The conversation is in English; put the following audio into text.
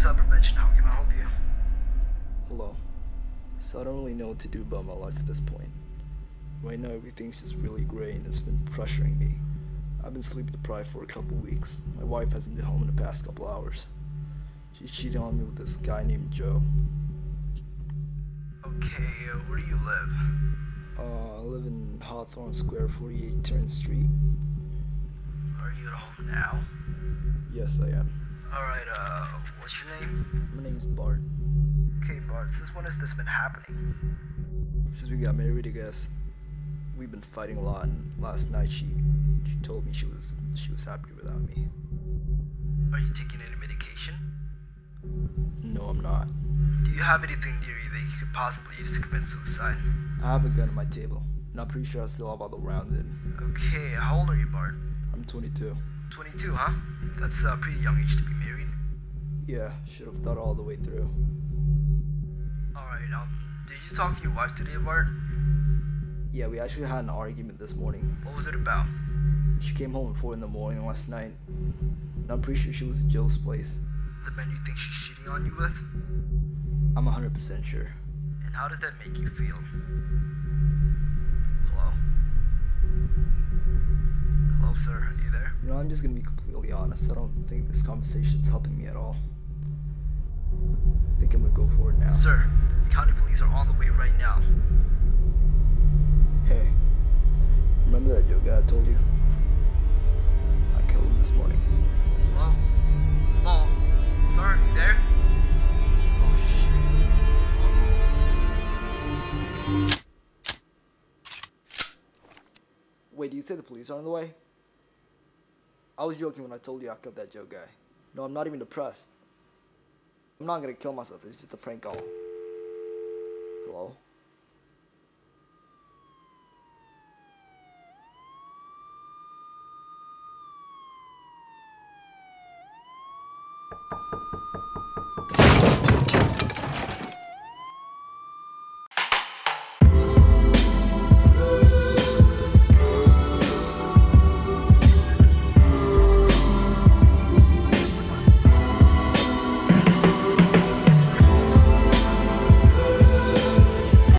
Attention, how can I help you? Hello. So I don't really know what to do about my life at this point. Right now everything's just really gray and it's been pressuring me. I've been sleep deprived for a couple weeks. My wife hasn't been home in the past couple hours. She's cheating on me with this guy named Joe. Okay, uh, where do you live? Uh, I live in Hawthorne Square, 48 Turn Street. Are you at home now? Yes, I am. Alright, uh, what's your name? My name's Bart. Okay, Bart, since when has this been happening? Since we got married, I guess we've been fighting a lot. And last night, she she told me she was she was happy without me. Are you taking any medication? No, I'm not. Do you have anything near you that you could possibly use to commit suicide? I have a gun on my table, and I'm pretty sure I still have all the rounds in. Okay, how old are you, Bart? I'm 22. 22, huh? That's a pretty young age to be. Yeah, should have thought all the way through. Alright, um, did you talk to your wife today, Bart? Yeah, we actually had an argument this morning. What was it about? She came home at 4 in the morning last night. And I'm pretty sure she was at Joe's place. The man you think she's cheating on you with? I'm 100% sure. And how does that make you feel? Hello? Hello, sir, are you there? You know, I'm just gonna be completely honest. I don't think this conversation's helping me at all. I think I'm gonna go for it now. Sir, the county police are on the way right now. Hey, remember that guy I told you? I killed him this morning. Hello? Hello? Sir, you there? Oh shit. Wait, do you say the police are on the way? I was joking when I told you I killed that Joe guy. No, I'm not even depressed. I'm not gonna kill myself, it's just a prank call.